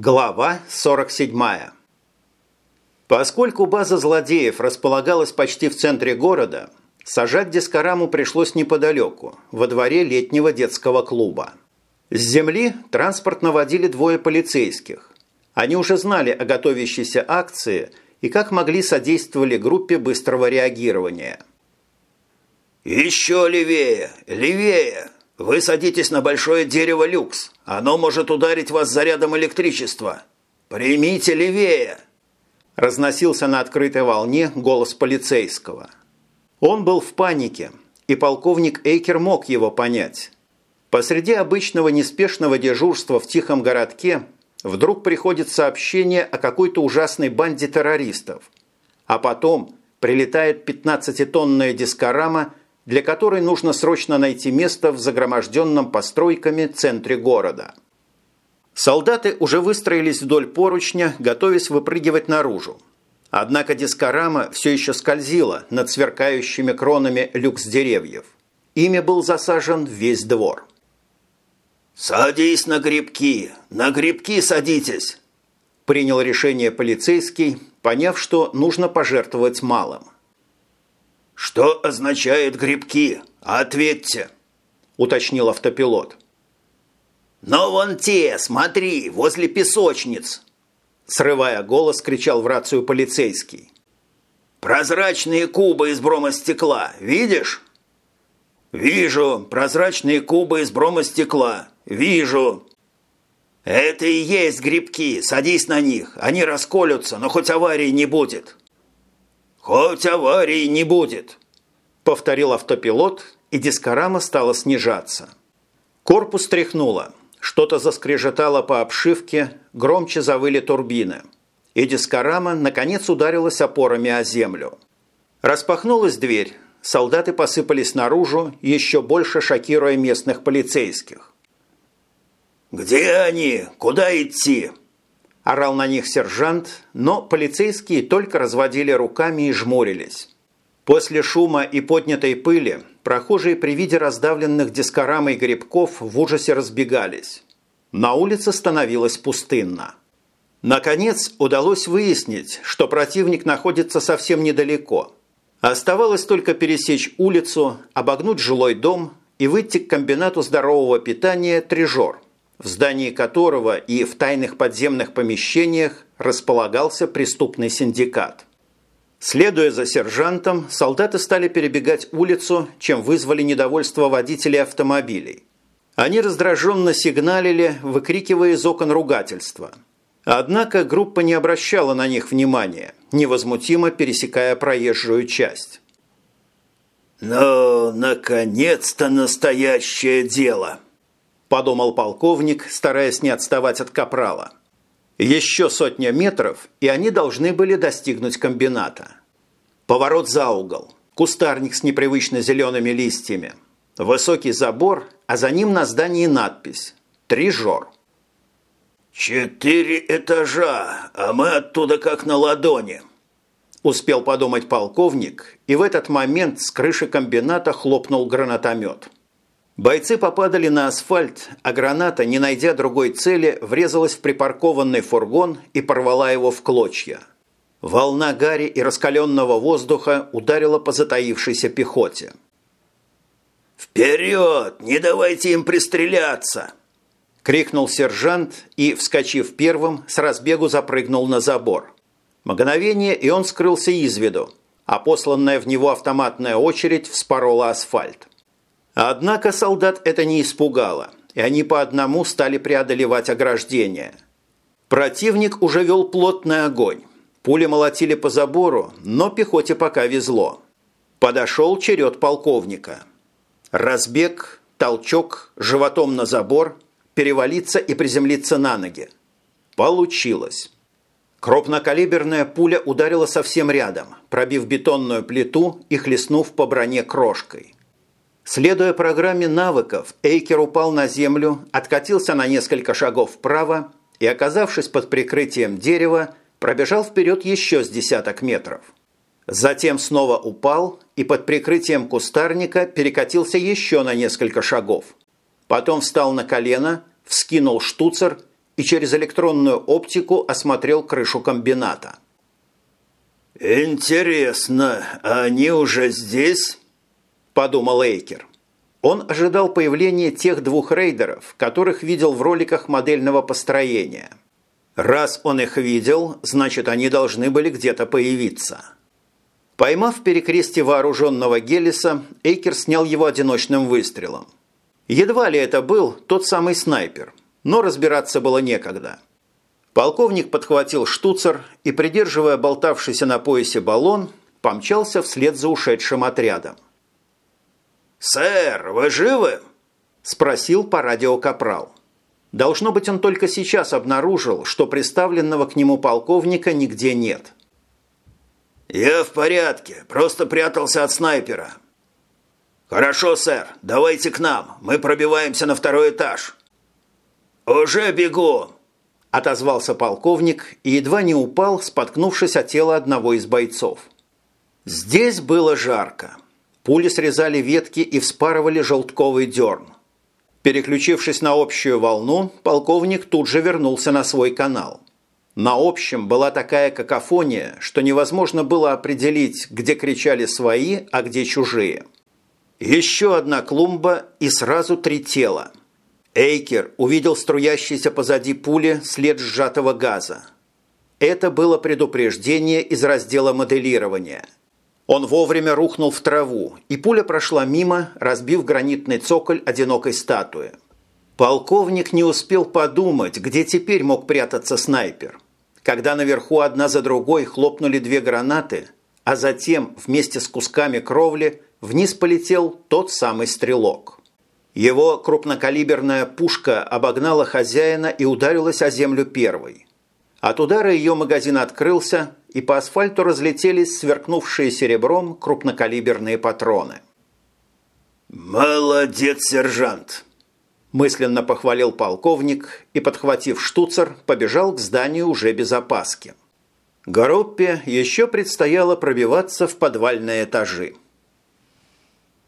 Глава 47. Поскольку база злодеев располагалась почти в центре города, сажать дискораму пришлось неподалеку, во дворе летнего детского клуба. С земли транспорт наводили двое полицейских. Они уже знали о готовящейся акции и как могли содействовали группе быстрого реагирования. «Еще левее! Левее!» «Вы садитесь на большое дерево люкс. Оно может ударить вас зарядом электричества. Примите левее!» Разносился на открытой волне голос полицейского. Он был в панике, и полковник Эйкер мог его понять. Посреди обычного неспешного дежурства в тихом городке вдруг приходит сообщение о какой-то ужасной банде террористов. А потом прилетает 15-тонная дискорама для которой нужно срочно найти место в загроможденном постройками центре города. Солдаты уже выстроились вдоль поручня, готовясь выпрыгивать наружу. Однако дискорама все еще скользила над сверкающими кронами люкс-деревьев. Ими был засажен весь двор. «Садись на грибки! На грибки садитесь!» Принял решение полицейский, поняв, что нужно пожертвовать малым – «Что означает грибки? Ответьте!» – уточнил автопилот. «Но вон те, смотри, возле песочниц!» Срывая голос, кричал в рацию полицейский. «Прозрачные кубы из бромостекла, видишь?» «Вижу, прозрачные кубы из бромостекла, вижу!» «Это и есть грибки, садись на них, они расколются, но хоть аварии не будет!» «Хоть аварии не будет», – повторил автопилот, и дискорама стала снижаться. Корпус тряхнуло, что-то заскрежетало по обшивке, громче завыли турбины. И дискорама, наконец, ударилась опорами о землю. Распахнулась дверь, солдаты посыпались наружу, еще больше шокируя местных полицейских. «Где они? Куда идти?» Орал на них сержант, но полицейские только разводили руками и жмурились. После шума и поднятой пыли прохожие при виде раздавленных дискорамой грибков в ужасе разбегались. На улице становилось пустынно. Наконец удалось выяснить, что противник находится совсем недалеко. Оставалось только пересечь улицу, обогнуть жилой дом и выйти к комбинату здорового питания «Трижор», в здании которого и в тайных подземных помещениях располагался преступный синдикат. Следуя за сержантом, солдаты стали перебегать улицу, чем вызвали недовольство водителей автомобилей. Они раздраженно сигналили, выкрикивая из окон ругательства. Однако группа не обращала на них внимания, невозмутимо пересекая проезжую часть. «Ну, наконец-то настоящее дело!» – подумал полковник, стараясь не отставать от капрала. Еще сотня метров, и они должны были достигнуть комбината. Поворот за угол, кустарник с непривычно зелеными листьями, высокий забор, а за ним на здании надпись «Трижор». «Четыре этажа, а мы оттуда как на ладони», – успел подумать полковник, и в этот момент с крыши комбината хлопнул гранатомет – Бойцы попадали на асфальт, а граната, не найдя другой цели, врезалась в припаркованный фургон и порвала его в клочья. Волна гари и раскаленного воздуха ударила по затаившейся пехоте. «Вперед! Не давайте им пристреляться!» – крикнул сержант и, вскочив первым, с разбегу запрыгнул на забор. Мгновение, и он скрылся из виду, а посланная в него автоматная очередь вспорола асфальт. Однако солдат это не испугало, и они по одному стали преодолевать ограждение. Противник уже вел плотный огонь. Пули молотили по забору, но пехоте пока везло. Подошел черед полковника. Разбег, толчок, животом на забор, перевалиться и приземлиться на ноги. Получилось. Крупнокалиберная пуля ударила совсем рядом, пробив бетонную плиту и хлестнув по броне крошкой. Следуя программе навыков, Эйкер упал на землю, откатился на несколько шагов вправо и, оказавшись под прикрытием дерева, пробежал вперед еще с десяток метров. Затем снова упал и под прикрытием кустарника перекатился еще на несколько шагов. Потом встал на колено, вскинул штуцер и через электронную оптику осмотрел крышу комбината. «Интересно, они уже здесь?» – подумал Эйкер. Он ожидал появления тех двух рейдеров, которых видел в роликах модельного построения. Раз он их видел, значит, они должны были где-то появиться. Поймав перекрестие вооруженного Гелиса, Эйкер снял его одиночным выстрелом. Едва ли это был тот самый снайпер, но разбираться было некогда. Полковник подхватил штуцер и, придерживая болтавшийся на поясе баллон, помчался вслед за ушедшим отрядом. «Сэр, вы живы?» – спросил по радио Капрал. Должно быть, он только сейчас обнаружил, что представленного к нему полковника нигде нет. «Я в порядке, просто прятался от снайпера». «Хорошо, сэр, давайте к нам, мы пробиваемся на второй этаж». «Уже бегу!» – отозвался полковник и едва не упал, споткнувшись от тела одного из бойцов. Здесь было жарко. Пули срезали ветки и вспарывали желтковый дерн. Переключившись на общую волну, полковник тут же вернулся на свой канал. На общем была такая какофония, что невозможно было определить, где кричали свои, а где чужие. Еще одна клумба и сразу три тела. Эйкер увидел струящийся позади пули след сжатого газа. Это было предупреждение из раздела моделирования – он вовремя рухнул в траву, и пуля прошла мимо, разбив гранитный цоколь одинокой статуи. Полковник не успел подумать, где теперь мог прятаться снайпер. Когда наверху одна за другой хлопнули две гранаты, а затем вместе с кусками кровли вниз полетел тот самый стрелок. Его крупнокалиберная пушка обогнала хозяина и ударилась о землю первой. От удара ее магазин открылся, и по асфальту разлетелись сверкнувшие серебром крупнокалиберные патроны. «Молодец, сержант!» мысленно похвалил полковник и, подхватив штуцер, побежал к зданию уже без опаски. Группе еще предстояло пробиваться в подвальные этажи –